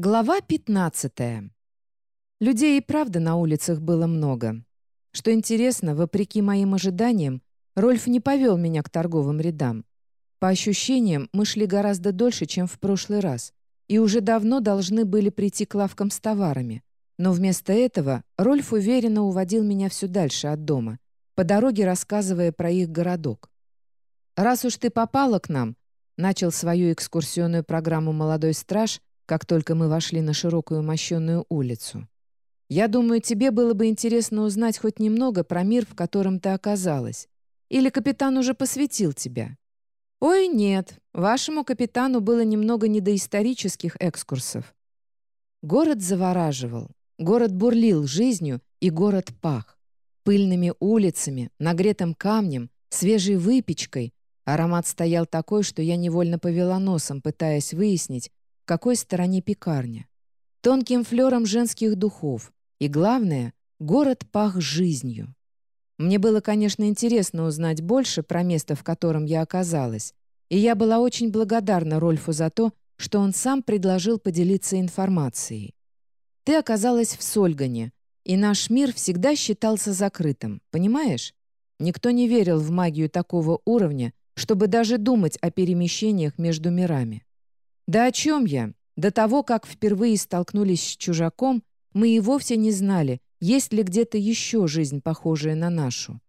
Глава 15. Людей и правда на улицах было много. Что интересно, вопреки моим ожиданиям, Рольф не повел меня к торговым рядам. По ощущениям, мы шли гораздо дольше, чем в прошлый раз, и уже давно должны были прийти к лавкам с товарами. Но вместо этого Рольф уверенно уводил меня все дальше от дома, по дороге рассказывая про их городок. «Раз уж ты попала к нам», — начал свою экскурсионную программу молодой страж — как только мы вошли на широкую мощенную улицу. «Я думаю, тебе было бы интересно узнать хоть немного про мир, в котором ты оказалась. Или капитан уже посвятил тебя?» «Ой, нет, вашему капитану было немного недоисторических экскурсов». Город завораживал, город бурлил жизнью, и город пах. Пыльными улицами, нагретым камнем, свежей выпечкой. Аромат стоял такой, что я невольно повела носом, пытаясь выяснить, какой стороне пекарня. Тонким флером женских духов. И главное, город пах жизнью. Мне было, конечно, интересно узнать больше про место, в котором я оказалась, и я была очень благодарна Рольфу за то, что он сам предложил поделиться информацией. Ты оказалась в Сольгане, и наш мир всегда считался закрытым, понимаешь? Никто не верил в магию такого уровня, чтобы даже думать о перемещениях между мирами. Да о чем я? До того, как впервые столкнулись с чужаком, мы и вовсе не знали, есть ли где-то еще жизнь, похожая на нашу.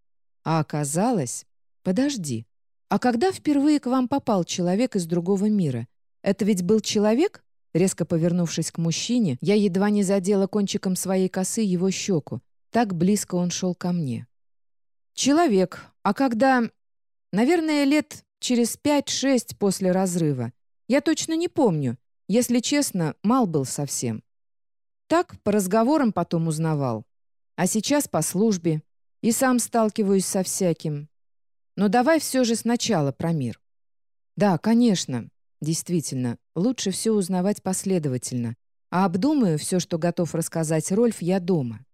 А оказалось... Подожди. А когда впервые к вам попал человек из другого мира? Это ведь был человек? Резко повернувшись к мужчине, я едва не задела кончиком своей косы его щеку. Так близко он шел ко мне. Человек. А когда... Наверное, лет через пять-шесть после разрыва. Я точно не помню. Если честно, мал был совсем. Так, по разговорам потом узнавал. А сейчас по службе. И сам сталкиваюсь со всяким. Но давай все же сначала про мир. Да, конечно. Действительно, лучше все узнавать последовательно. А обдумаю все, что готов рассказать Рольф, я дома.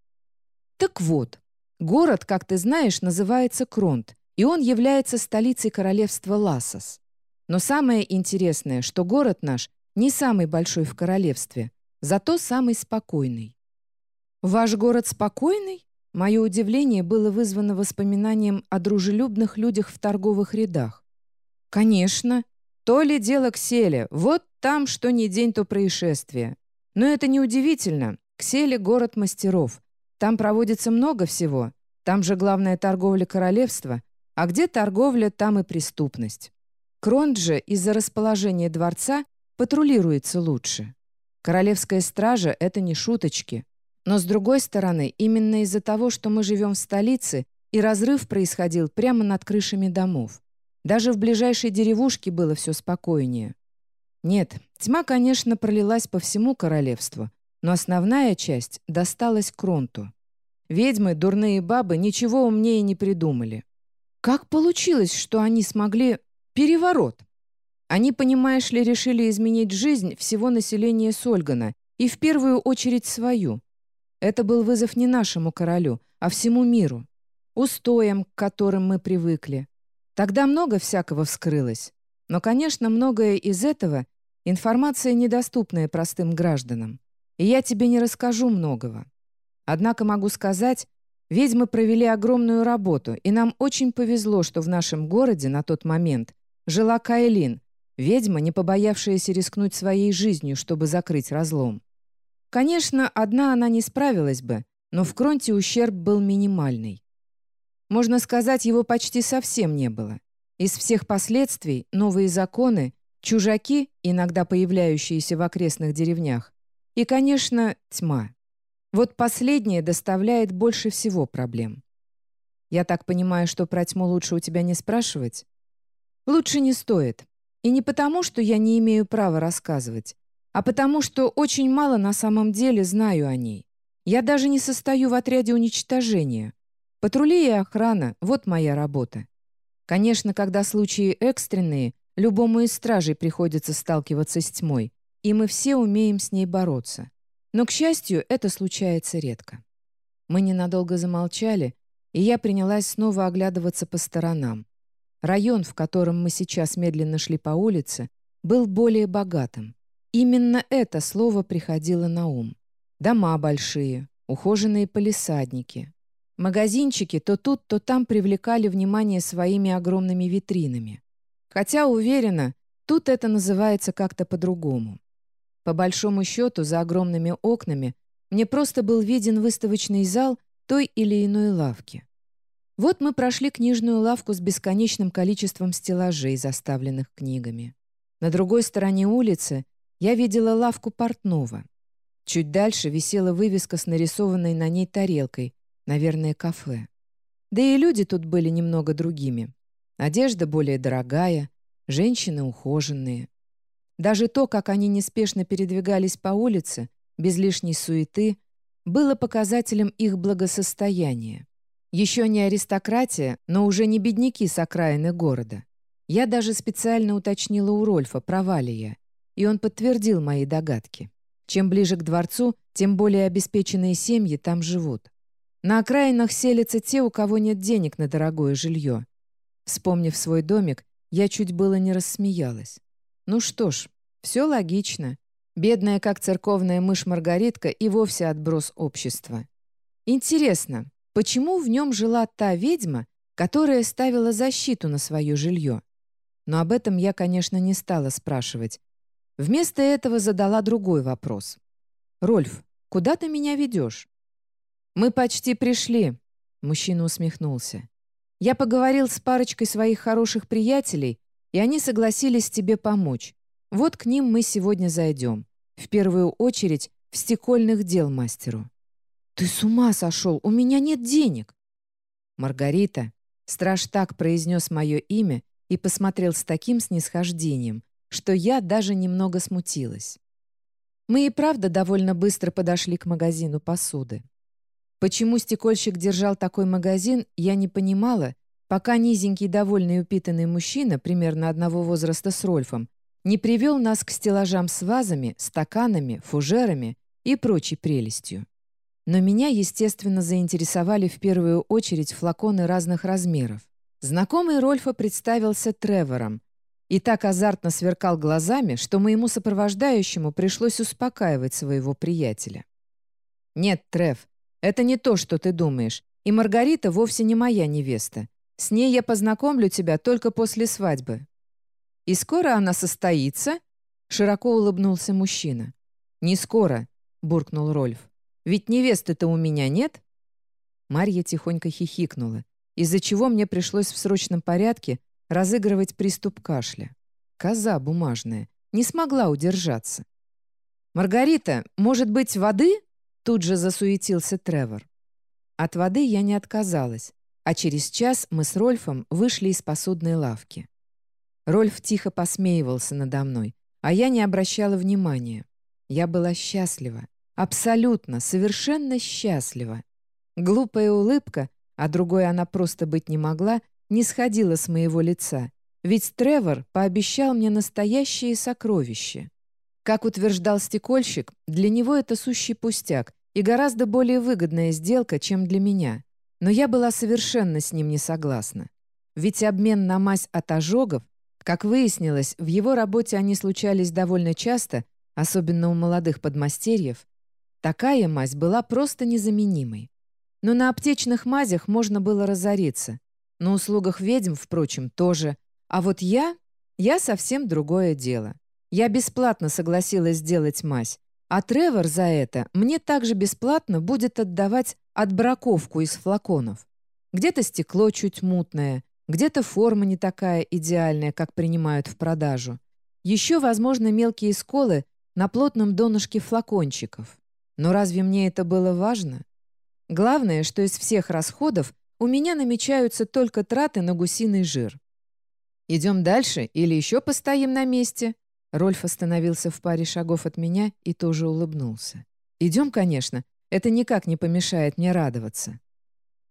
Так вот, город, как ты знаешь, называется Кронт, и он является столицей королевства Лассос. Но самое интересное, что город наш не самый большой в королевстве, зато самый спокойный. «Ваш город спокойный?» Мое удивление было вызвано воспоминанием о дружелюбных людях в торговых рядах. «Конечно. То ли дело Кселе. Вот там что ни день, то происшествие. Но это не удивительно. Кселе — город мастеров. Там проводится много всего. Там же главная торговля королевства. А где торговля, там и преступность. Кронджи из-за расположения дворца патрулируется лучше. Королевская стража — это не шуточки. Но, с другой стороны, именно из-за того, что мы живем в столице, и разрыв происходил прямо над крышами домов. Даже в ближайшей деревушке было все спокойнее. Нет, тьма, конечно, пролилась по всему королевству, но основная часть досталась Кронту. Ведьмы, дурные бабы ничего умнее не придумали. Как получилось, что они смогли Переворот. Они, понимаешь ли, решили изменить жизнь всего населения Сольгана и в первую очередь свою. Это был вызов не нашему королю, а всему миру. Устоям, к которым мы привыкли. Тогда много всякого вскрылось. Но, конечно, многое из этого — информация, недоступная простым гражданам. И я тебе не расскажу многого. Однако могу сказать, ведьмы провели огромную работу, и нам очень повезло, что в нашем городе на тот момент жила Кайлин, ведьма, не побоявшаяся рискнуть своей жизнью, чтобы закрыть разлом. Конечно, одна она не справилась бы, но в Кронте ущерб был минимальный. Можно сказать, его почти совсем не было. Из всех последствий новые законы, чужаки, иногда появляющиеся в окрестных деревнях, и, конечно, тьма. Вот последнее доставляет больше всего проблем. Я так понимаю, что про тьму лучше у тебя не спрашивать? Лучше не стоит. И не потому, что я не имею права рассказывать, а потому, что очень мало на самом деле знаю о ней. Я даже не состою в отряде уничтожения. Патрули и охрана — вот моя работа. Конечно, когда случаи экстренные, любому из стражей приходится сталкиваться с тьмой, и мы все умеем с ней бороться. Но, к счастью, это случается редко. Мы ненадолго замолчали, и я принялась снова оглядываться по сторонам. Район, в котором мы сейчас медленно шли по улице, был более богатым. Именно это слово приходило на ум. Дома большие, ухоженные полисадники. Магазинчики то тут, то там привлекали внимание своими огромными витринами. Хотя, уверена, тут это называется как-то по-другому. По большому счету, за огромными окнами мне просто был виден выставочный зал той или иной лавки. Вот мы прошли книжную лавку с бесконечным количеством стеллажей, заставленных книгами. На другой стороне улицы я видела лавку портного. Чуть дальше висела вывеска с нарисованной на ней тарелкой, наверное, кафе. Да и люди тут были немного другими. Одежда более дорогая, женщины ухоженные. Даже то, как они неспешно передвигались по улице, без лишней суеты, было показателем их благосостояния. Еще не аристократия, но уже не бедняки с окраины города. Я даже специально уточнила у Рольфа, права ли я, и он подтвердил мои догадки. Чем ближе к дворцу, тем более обеспеченные семьи там живут. На окраинах селятся те, у кого нет денег на дорогое жилье. Вспомнив свой домик, я чуть было не рассмеялась. Ну что ж, все логично. Бедная, как церковная мышь Маргаритка, и вовсе отброс общества. Интересно, почему в нем жила та ведьма, которая ставила защиту на свое жилье? Но об этом я, конечно, не стала спрашивать. Вместо этого задала другой вопрос. «Рольф, куда ты меня ведешь?» «Мы почти пришли», — мужчина усмехнулся. «Я поговорил с парочкой своих хороших приятелей, и они согласились тебе помочь. Вот к ним мы сегодня зайдем. В первую очередь в стекольных дел мастеру». «Ты с ума сошел! У меня нет денег!» «Маргарита!» Страж так произнес мое имя и посмотрел с таким снисхождением, что я даже немного смутилась. Мы и правда довольно быстро подошли к магазину посуды. Почему стекольщик держал такой магазин, я не понимала, пока низенький, довольный упитанный мужчина, примерно одного возраста с Рольфом, не привел нас к стеллажам с вазами, стаканами, фужерами и прочей прелестью. Но меня, естественно, заинтересовали в первую очередь флаконы разных размеров. Знакомый Рольфа представился Тревором и так азартно сверкал глазами, что моему сопровождающему пришлось успокаивать своего приятеля. «Нет, Трев, это не то, что ты думаешь, и Маргарита вовсе не моя невеста. С ней я познакомлю тебя только после свадьбы». «И скоро она состоится?» — широко улыбнулся мужчина. «Не скоро», — буркнул Рольф. «Ведь невесты-то у меня нет?» Марья тихонько хихикнула, из-за чего мне пришлось в срочном порядке разыгрывать приступ кашля. Коза бумажная, не смогла удержаться. «Маргарита, может быть, воды?» Тут же засуетился Тревор. От воды я не отказалась, а через час мы с Рольфом вышли из посудной лавки. Рольф тихо посмеивался надо мной, а я не обращала внимания. Я была счастлива. Абсолютно, совершенно счастлива. Глупая улыбка, а другой она просто быть не могла, не сходила с моего лица. Ведь Тревор пообещал мне настоящее сокровище. Как утверждал стекольщик, для него это сущий пустяк и гораздо более выгодная сделка, чем для меня. Но я была совершенно с ним не согласна. Ведь обмен на мазь от ожогов, как выяснилось, в его работе они случались довольно часто, особенно у молодых подмастерьев, такая мазь была просто незаменимой. Но на аптечных мазях можно было разориться. На услугах ведьм, впрочем, тоже. А вот я... Я совсем другое дело. Я бесплатно согласилась сделать мазь, а Тревор за это мне также бесплатно будет отдавать отбраковку из флаконов. Где-то стекло чуть мутное, где-то форма не такая идеальная, как принимают в продажу. Еще, возможно, мелкие сколы на плотном донышке флакончиков. Но разве мне это было важно? Главное, что из всех расходов у меня намечаются только траты на гусиный жир. Идем дальше или еще постоим на месте? Рольф остановился в паре шагов от меня и тоже улыбнулся. «Идем, конечно. Это никак не помешает мне радоваться».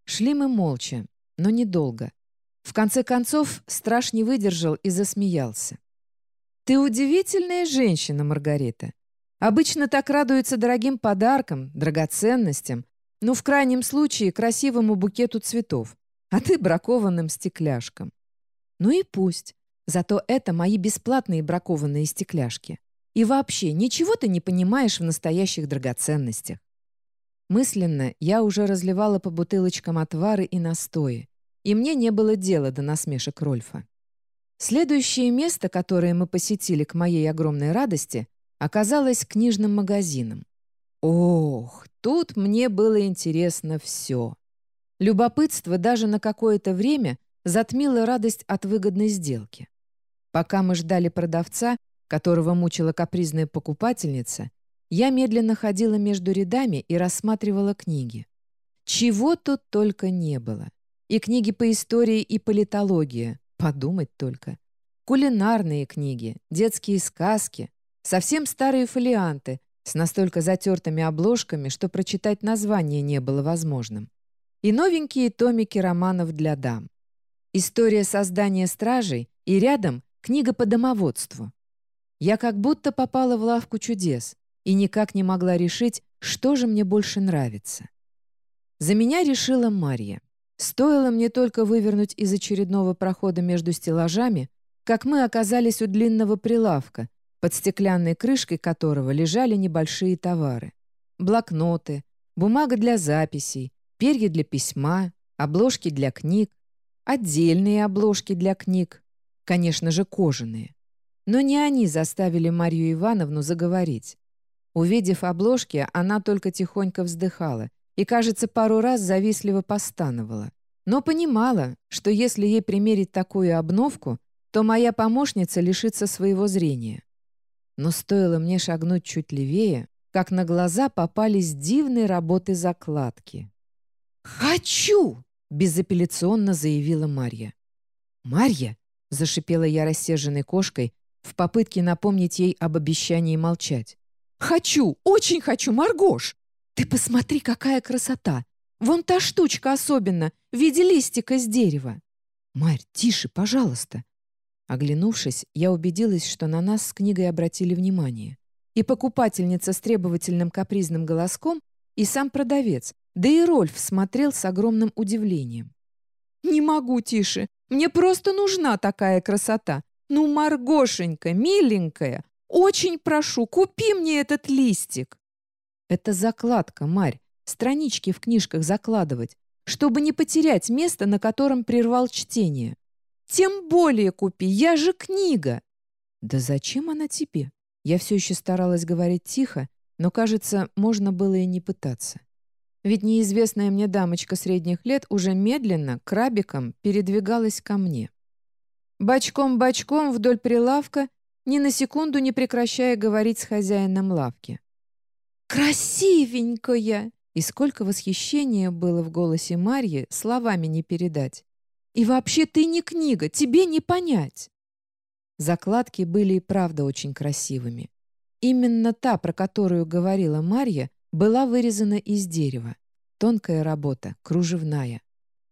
Шли мы молча, но недолго. В конце концов, страж не выдержал и засмеялся. «Ты удивительная женщина, Маргарита. Обычно так радуются дорогим подаркам, драгоценностям, ну, в крайнем случае, красивому букету цветов, а ты бракованным стекляшкам. Ну и пусть. Зато это мои бесплатные бракованные стекляшки. И вообще, ничего ты не понимаешь в настоящих драгоценностях. Мысленно я уже разливала по бутылочкам отвары и настои, и мне не было дела до насмешек Рольфа. Следующее место, которое мы посетили к моей огромной радости, оказалось книжным магазином. Ох, тут мне было интересно все. Любопытство даже на какое-то время затмило радость от выгодной сделки. Пока мы ждали продавца, которого мучила капризная покупательница, я медленно ходила между рядами и рассматривала книги. Чего тут только не было. И книги по истории и политологии, подумать только. Кулинарные книги, детские сказки, совсем старые фолианты с настолько затертыми обложками, что прочитать название не было возможным. И новенькие томики романов для дам. История создания стражей и рядом книга по домоводству. Я как будто попала в лавку чудес и никак не могла решить, что же мне больше нравится. За меня решила Марья. Стоило мне только вывернуть из очередного прохода между стеллажами, как мы оказались у длинного прилавка, под стеклянной крышкой которого лежали небольшие товары. Блокноты, бумага для записей, перья для письма, обложки для книг, отдельные обложки для книг, конечно же, кожаные. Но не они заставили Марью Ивановну заговорить. Увидев обложки, она только тихонько вздыхала и, кажется, пару раз завистливо постановала. Но понимала, что если ей примерить такую обновку, то моя помощница лишится своего зрения. Но стоило мне шагнуть чуть левее, как на глаза попались дивные работы закладки. «Хочу!» — безапелляционно заявила Марья. «Марья!» — зашипела я рассерженной кошкой, в попытке напомнить ей об обещании молчать. «Хочу! Очень хочу, Маргош! Ты посмотри, какая красота! Вон та штучка особенно, в виде листика с дерева!» «Марь, тише, пожалуйста!» Оглянувшись, я убедилась, что на нас с книгой обратили внимание. И покупательница с требовательным капризным голоском, и сам продавец, да и Рольф смотрел с огромным удивлением. «Не могу, тише! Мне просто нужна такая красота! «Ну, Маргошенька, миленькая, очень прошу, купи мне этот листик!» «Это закладка, Марь, странички в книжках закладывать, чтобы не потерять место, на котором прервал чтение. Тем более купи, я же книга!» «Да зачем она тебе?» Я все еще старалась говорить тихо, но, кажется, можно было и не пытаться. Ведь неизвестная мне дамочка средних лет уже медленно, крабиком, передвигалась ко мне. Бочком-бочком вдоль прилавка, ни на секунду не прекращая говорить с хозяином лавки. «Красивенькая!» И сколько восхищения было в голосе Марьи, словами не передать. «И вообще ты не книга, тебе не понять!» Закладки были и правда очень красивыми. Именно та, про которую говорила Марья, была вырезана из дерева. Тонкая работа, кружевная.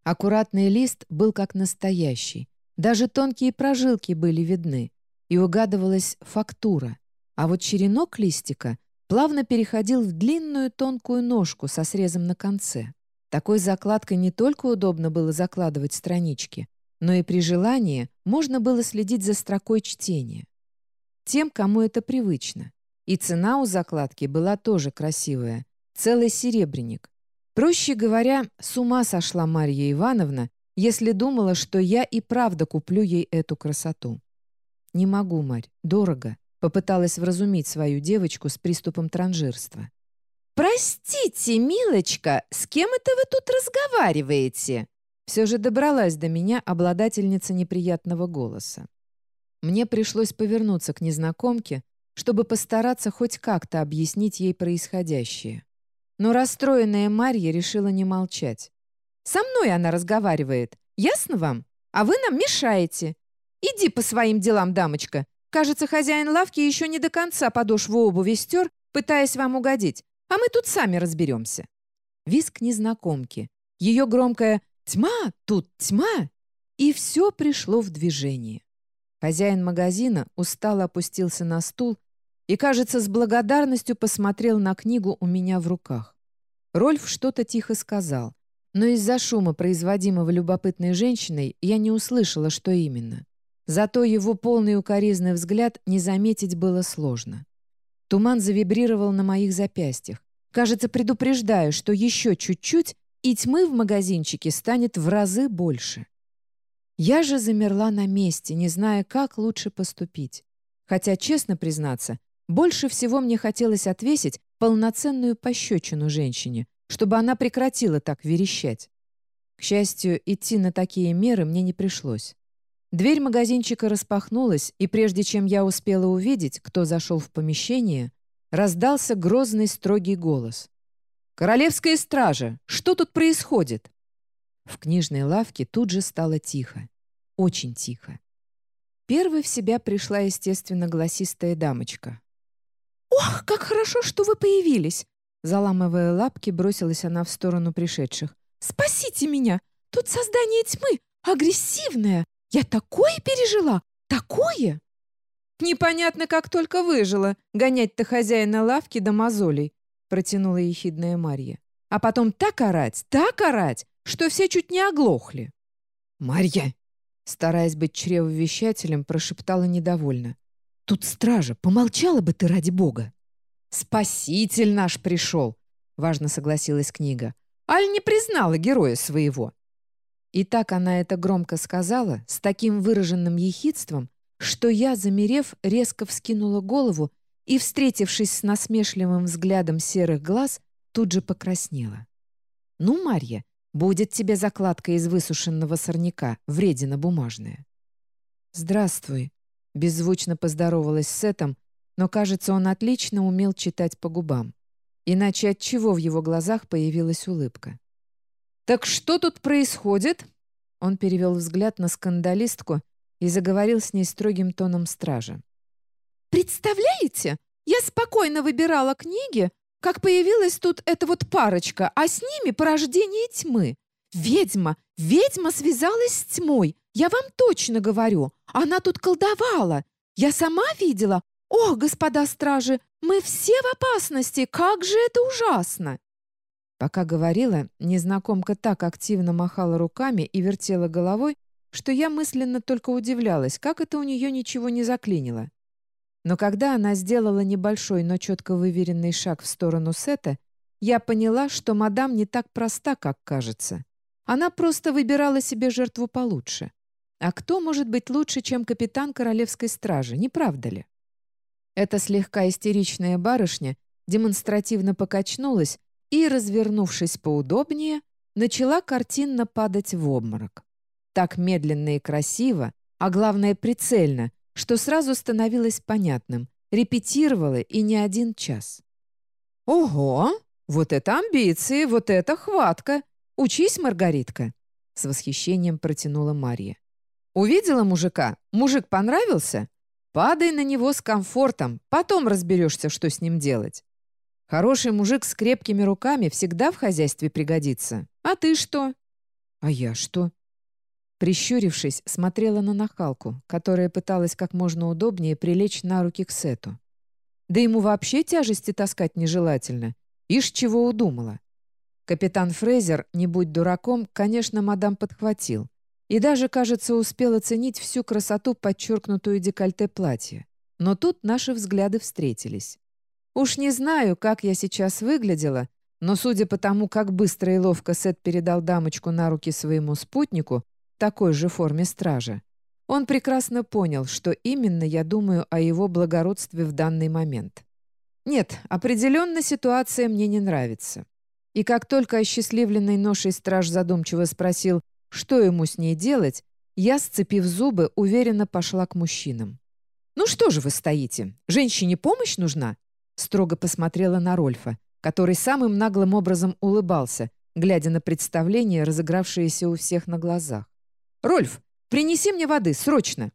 Аккуратный лист был как настоящий, даже тонкие прожилки были видны, и угадывалась фактура. А вот черенок листика плавно переходил в длинную тонкую ножку со срезом на конце. Такой закладкой не только удобно было закладывать странички, но и при желании можно было следить за строкой чтения. Тем, кому это привычно. И цена у закладки была тоже красивая. Целый серебряник. Проще говоря, с ума сошла Марья Ивановна, если думала, что я и правда куплю ей эту красоту. «Не могу, Марь, дорого», — попыталась вразумить свою девочку с приступом транжирства. «Простите, милочка, с кем это вы тут разговариваете?» Все же добралась до меня обладательница неприятного голоса. Мне пришлось повернуться к незнакомке, чтобы постараться хоть как-то объяснить ей происходящее. Но расстроенная Марья решила не молчать. Со мной она разговаривает. Ясно вам? А вы нам мешаете. Иди по своим делам, дамочка. Кажется, хозяин лавки еще не до конца подошву обуви стер, пытаясь вам угодить. А мы тут сами разберемся». Виск незнакомки. Ее громкое «Тьма! Тут тьма!» И все пришло в движение. Хозяин магазина устало опустился на стул и, кажется, с благодарностью посмотрел на книгу у меня в руках. Рольф что-то тихо сказал, но из-за шума, производимого любопытной женщиной, я не услышала, что именно. Зато его полный укоризный взгляд не заметить было сложно. Туман завибрировал на моих запястьях. Кажется, предупреждаю, что еще чуть-чуть, и тьмы в магазинчике станет в разы больше. Я же замерла на месте, не зная, как лучше поступить. Хотя, честно признаться, больше всего мне хотелось отвесить полноценную пощечину женщине, чтобы она прекратила так верещать. К счастью, идти на такие меры мне не пришлось. Дверь магазинчика распахнулась, и прежде чем я успела увидеть, кто зашел в помещение, раздался грозный строгий голос. «Королевская стража! Что тут происходит?» В книжной лавке тут же стало тихо. Очень тихо. Первой в себя пришла, естественно, голосистая дамочка. «Ох, как хорошо, что вы появились!» Заламывая лапки, бросилась она в сторону пришедших. «Спасите меня! Тут создание тьмы! Агрессивное! Я такое пережила! Такое!» «Непонятно, как только выжила. Гонять-то хозяина лавки до мозолей», протянула ехидная Марья. «А потом так орать, так орать, что все чуть не оглохли». «Марья!» Стараясь быть чревовещателем, прошептала недовольно. «Тут стража, помолчала бы ты ради бога!» «Спаситель наш пришел!» — важно согласилась книга. «Аль не признала героя своего!» И так она это громко сказала, с таким выраженным ехидством, что я, замерев, резко вскинула голову и, встретившись с насмешливым взглядом серых глаз, тут же покраснела. «Ну, Марья, будет тебе закладка из высушенного сорняка, вредина бумажная». «Здравствуй», — беззвучно поздоровалась с Сетом, но, кажется, он отлично умел читать по губам. Иначе от чего в его глазах появилась улыбка? «Так что тут происходит?» Он перевел взгляд на скандалистку и заговорил с ней строгим тоном стража. «Представляете, я спокойно выбирала книги, как появилась тут эта вот парочка, а с ними порождение тьмы. Ведьма, ведьма связалась с тьмой, я вам точно говорю. Она тут колдовала. Я сама видела. Ох, господа стражи, мы все в опасности, как же это ужасно!» Пока говорила, незнакомка так активно махала руками и вертела головой, что я мысленно только удивлялась, как это у нее ничего не заклинило. Но когда она сделала небольшой, но четко выверенный шаг в сторону Сета, я поняла, что мадам не так проста, как кажется. Она просто выбирала себе жертву получше. А кто может быть лучше, чем капитан королевской стражи, не правда ли? Эта слегка истеричная барышня демонстративно покачнулась и, развернувшись поудобнее, начала картинно падать в обморок. Так медленно и красиво, а главное прицельно, что сразу становилось понятным, репетировала и не один час. «Ого! Вот это амбиции, вот это хватка! Учись, Маргаритка!» С восхищением протянула Марья. «Увидела мужика? Мужик понравился? Падай на него с комфортом, потом разберешься, что с ним делать. Хороший мужик с крепкими руками всегда в хозяйстве пригодится. А ты что?» «А я что?» Прищурившись, смотрела на нахалку, которая пыталась как можно удобнее прилечь на руки к Сету. Да ему вообще тяжести таскать нежелательно. Ишь, чего удумала. Капитан Фрейзер, не будь дураком, конечно, мадам подхватил. И даже, кажется, успел оценить всю красоту подчеркнутую декольте платья. Но тут наши взгляды встретились. Уж не знаю, как я сейчас выглядела, но судя по тому, как быстро и ловко Сет передал дамочку на руки своему спутнику, такой же форме стража, он прекрасно понял, что именно я думаю о его благородстве в данный момент. Нет, определенно ситуация мне не нравится. И как только осчастливленный ношей страж задумчиво спросил, что ему с ней делать, я, сцепив зубы, уверенно пошла к мужчинам. «Ну что же вы стоите? Женщине помощь нужна?» Строго посмотрела на Рольфа, который самым наглым образом улыбался, глядя на представление, разыгравшееся у всех на глазах. «Рольф, принеси мне воды, срочно!»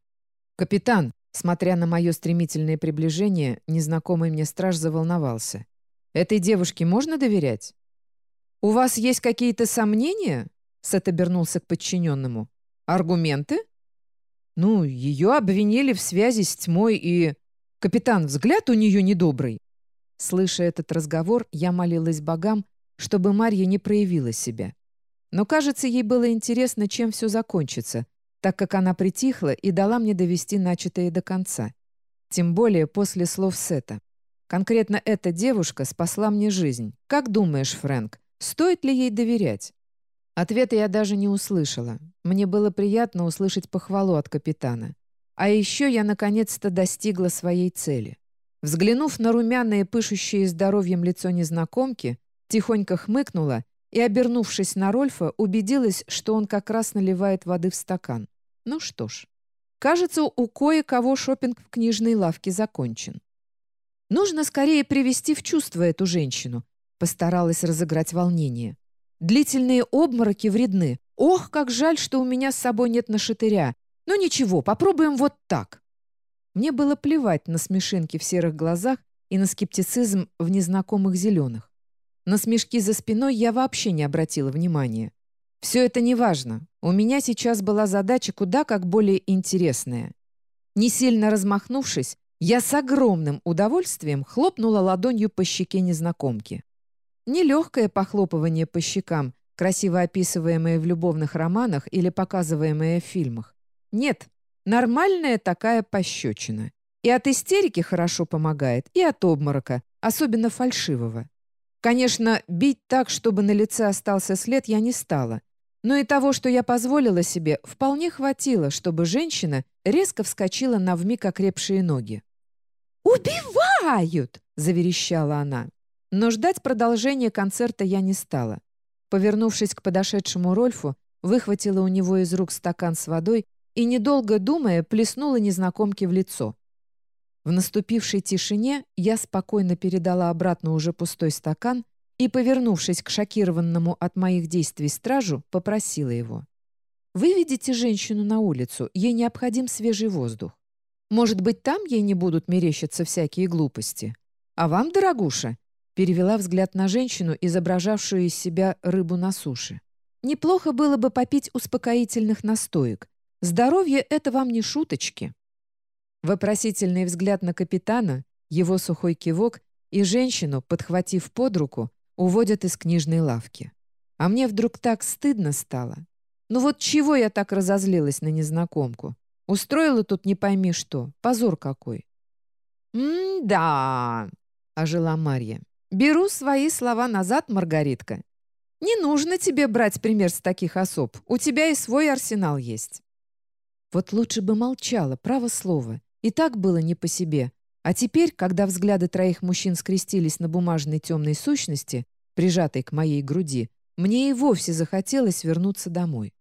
«Капитан!» Смотря на мое стремительное приближение, незнакомый мне страж заволновался. «Этой девушке можно доверять?» «У вас есть какие-то сомнения?» Сет обернулся к подчиненному. «Аргументы?» «Ну, ее обвинили в связи с тьмой и...» «Капитан, взгляд у нее недобрый». Слыша этот разговор, я молилась богам, чтобы Марья не проявила себя. Но, кажется, ей было интересно, чем все закончится, так как она притихла и дала мне довести начатое до конца. Тем более после слов Сета. Конкретно эта девушка спасла мне жизнь. Как думаешь, Фрэнк, стоит ли ей доверять? Ответа я даже не услышала. Мне было приятно услышать похвалу от капитана. А еще я наконец-то достигла своей цели. Взглянув на румяное, пышущее здоровьем лицо незнакомки, тихонько хмыкнула и, обернувшись на Рольфа, убедилась, что он как раз наливает воды в стакан. Ну что ж, кажется, у кое-кого шопинг в книжной лавке закончен. Нужно скорее привести в чувство эту женщину, постаралась разыграть волнение. Длительные обмороки вредны. Ох, как жаль, что у меня с собой нет нашатыря. Ну ничего, попробуем вот так. Мне было плевать на смешинки в серых глазах и на скептицизм в незнакомых зеленых. На смешки за спиной я вообще не обратила внимания. Все это не важно. У меня сейчас была задача куда как более интересная. Не сильно размахнувшись, я с огромным удовольствием хлопнула ладонью по щеке незнакомки. Нелегкое похлопывание по щекам, красиво описываемое в любовных романах или показываемое в фильмах. Нет, нормальная такая пощечина. И от истерики хорошо помогает, и от обморока, особенно фальшивого. Конечно, бить так, чтобы на лице остался след, я не стала. Но и того, что я позволила себе, вполне хватило, чтобы женщина резко вскочила на вмиг окрепшие ноги. «Убивают!» — заверещала она. Но ждать продолжения концерта я не стала. Повернувшись к подошедшему Рольфу, выхватила у него из рук стакан с водой и, недолго думая, плеснула незнакомке в лицо. В наступившей тишине я спокойно передала обратно уже пустой стакан и, повернувшись к шокированному от моих действий стражу, попросила его. «Выведите женщину на улицу, ей необходим свежий воздух. Может быть, там ей не будут мерещиться всякие глупости. А вам, дорогуша?» перевела взгляд на женщину, изображавшую из себя рыбу на суше. «Неплохо было бы попить успокоительных настоек. Здоровье — это вам не шуточки». Вопросительный взгляд на капитана, его сухой кивок и женщину, подхватив под руку, уводят из книжной лавки. А мне вдруг так стыдно стало. Ну вот чего я так разозлилась на незнакомку? Устроила тут не пойми что. Позор какой. «М-да», — ожила Марья. «Беру свои слова назад, Маргаритка. Не нужно тебе брать пример с таких особ. У тебя и свой арсенал есть». Вот лучше бы молчала, право слово. И так было не по себе. А теперь, когда взгляды троих мужчин скрестились на бумажной темной сущности, прижатой к моей груди, мне и вовсе захотелось вернуться домой.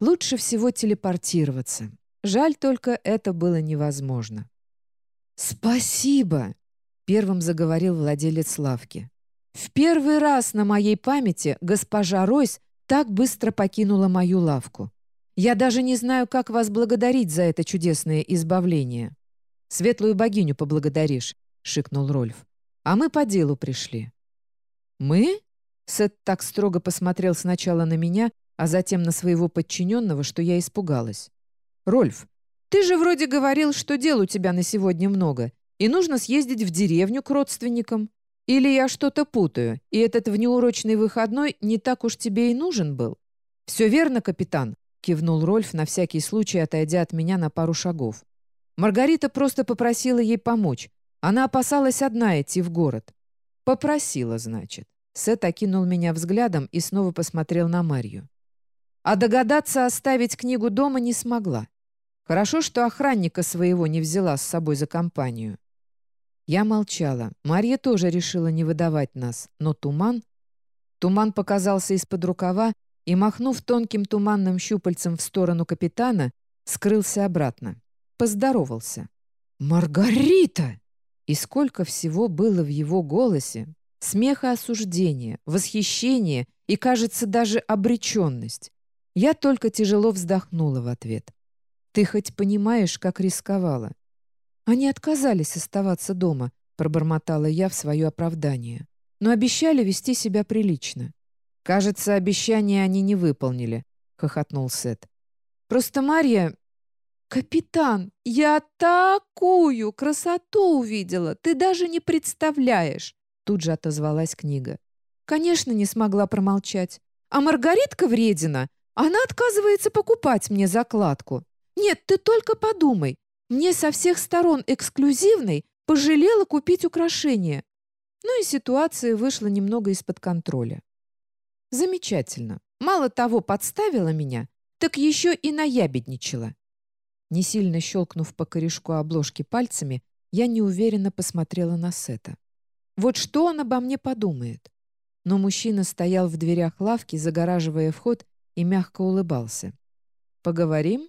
Лучше всего телепортироваться. Жаль только, это было невозможно. «Спасибо!» — первым заговорил владелец лавки. «В первый раз на моей памяти госпожа Ройс так быстро покинула мою лавку. Я даже не знаю, как вас благодарить за это чудесное избавление». «Светлую богиню поблагодаришь», — шикнул Рольф. «А мы по делу пришли». «Мы?» Сет так строго посмотрел сначала на меня, а затем на своего подчиненного, что я испугалась. «Рольф, ты же вроде говорил, что дел у тебя на сегодня много, и нужно съездить в деревню к родственникам. Или я что-то путаю, и этот внеурочный выходной не так уж тебе и нужен был?» «Все верно, капитан», — кивнул Рольф, на всякий случай отойдя от меня на пару шагов. Маргарита просто попросила ей помочь. Она опасалась одна идти в город. Попросила, значит. Сет окинул меня взглядом и снова посмотрел на Марью. А догадаться оставить книгу дома не смогла. Хорошо, что охранника своего не взяла с собой за компанию. Я молчала. Марья тоже решила не выдавать нас. Но туман... Туман показался из-под рукава и, махнув тонким туманным щупальцем в сторону капитана, скрылся обратно поздоровался. «Маргарита!» И сколько всего было в его голосе. Смеха осуждения, восхищения и, кажется, даже обреченность. Я только тяжело вздохнула в ответ. «Ты хоть понимаешь, как рисковала?» «Они отказались оставаться дома», — пробормотала я в свое оправдание. «Но обещали вести себя прилично». «Кажется, обещание они не выполнили», — хохотнул Сет. «Просто Марья «Капитан, я такую красоту увидела, ты даже не представляешь!» Тут же отозвалась книга. Конечно, не смогла промолчать. А Маргаритка вредина, она отказывается покупать мне закладку. Нет, ты только подумай. Мне со всех сторон эксклюзивной, Пожалела купить украшения. Ну и ситуация вышла немного из-под контроля. Замечательно. Мало того, подставила меня, так еще и наябедничала. Не сильно щелкнув по корешку обложки пальцами, я неуверенно посмотрела на Сета. Вот что он обо мне подумает? Но мужчина стоял в дверях лавки, загораживая вход, и мягко улыбался. «Поговорим?»